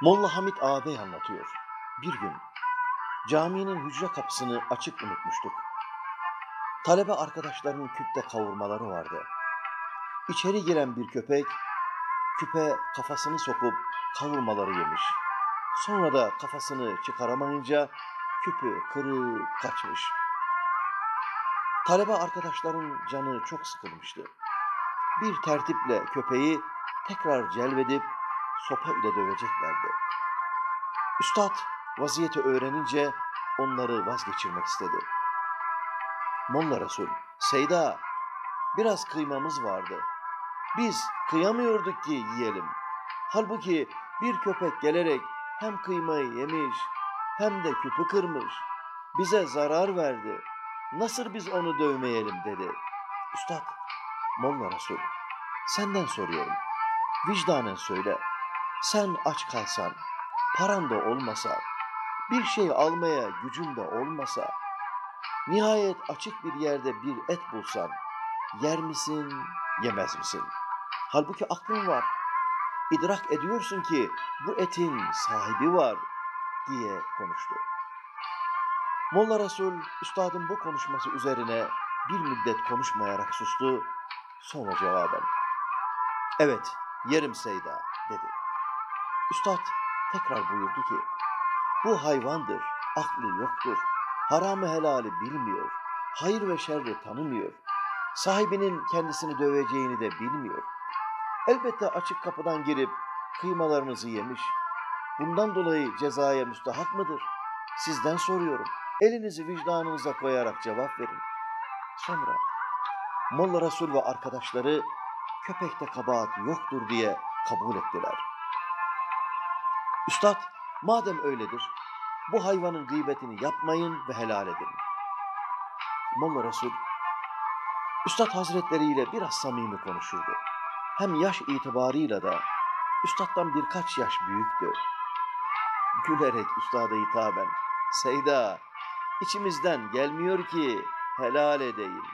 Molla Hamit ağabey anlatıyor. Bir gün caminin hücre kapısını açık unutmuştuk. Talebe arkadaşlarının küpte kavurmaları vardı. İçeri giren bir köpek küpe kafasını sokup kavurmaları yemiş. Sonra da kafasını çıkaramayınca küpü kırıp kaçmış. Talebe arkadaşların canı çok sıkılmıştı. Bir tertiple köpeği tekrar celvedip sopa ile döveceklerdi. Üstad vaziyeti öğrenince onları vazgeçirmek istedi. Molla Resul, Seyda, biraz kıymamız vardı. Biz kıyamıyorduk ki yiyelim. Halbuki bir köpek gelerek hem kıymayı yemiş hem de küpü kırmış. Bize zarar verdi. Nasıl biz onu dövmeyelim dedi. Üstad, Molla Resul, senden soruyorum. Vicdanen söyle. Sen aç kalsan, paran da olmasa, bir şey almaya gücün de olmasa, nihayet açık bir yerde bir et bulsan, yer misin, yemez misin? Halbuki aklın var. İdrak ediyorsun ki bu etin sahibi var diye konuştu. Molla Resul, üstadın bu konuşması üzerine bir müddet konuşmayarak sustu, sonra cevaben, evet yerim Seyda dedi. Üstad tekrar buyurdu ki, bu hayvandır, aklı yoktur, haramı helali bilmiyor, hayır ve şerri tanımıyor, sahibinin kendisini döveceğini de bilmiyor. Elbette açık kapıdan girip kıymalarınızı yemiş. Bundan dolayı cezaya müstahak mıdır? Sizden soruyorum. Elinizi vicdanınıza koyarak cevap verin. Sonra Molla Resul ve arkadaşları köpekte kabahat yoktur diye kabul ettiler. Üstad, madem öyledir, bu hayvanın gıybetini yapmayın ve helal edin. Molla Resul, Üstad Hazretleri ile biraz samimi konuşurdu. Hem yaş itibarıyla da Üstad'dan birkaç yaş büyüktü. Gülerek Üstad'a hitaben, Seyda, içimizden gelmiyor ki helal edeyim.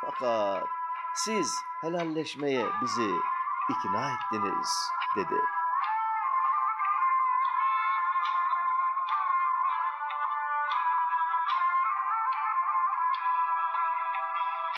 Fakat siz helalleşmeye bizi ikna ettiniz, dedi.